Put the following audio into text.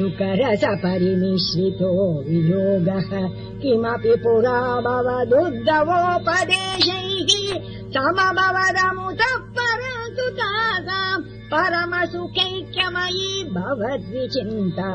सुकरस परिमिश्रितो वियोगः किमपि पुरा भवदुद्धवोपदेशैः समभवदमुतः परसुतासाम् परमसुखैक्यमयी भवद्विचिन्ता।